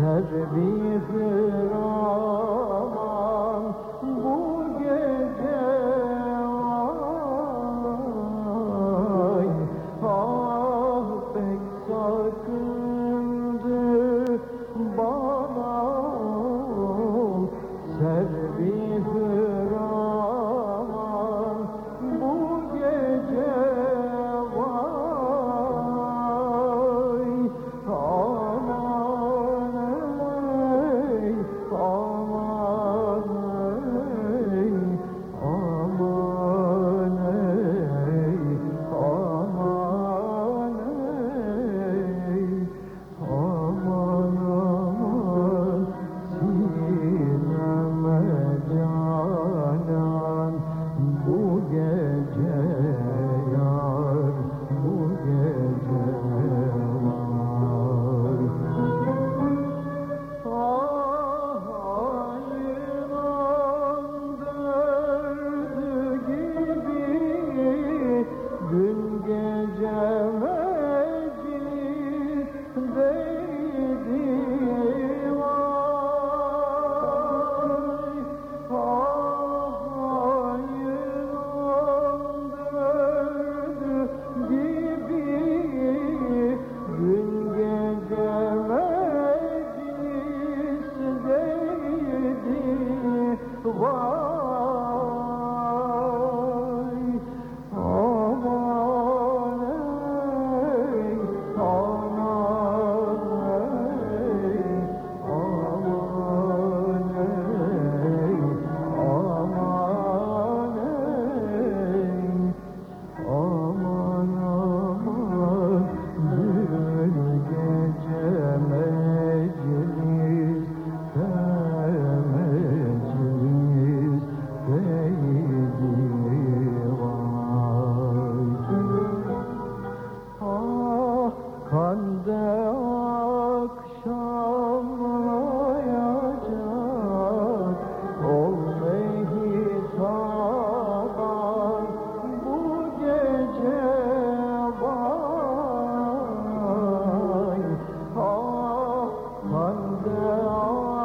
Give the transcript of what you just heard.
تدبیر را Oh.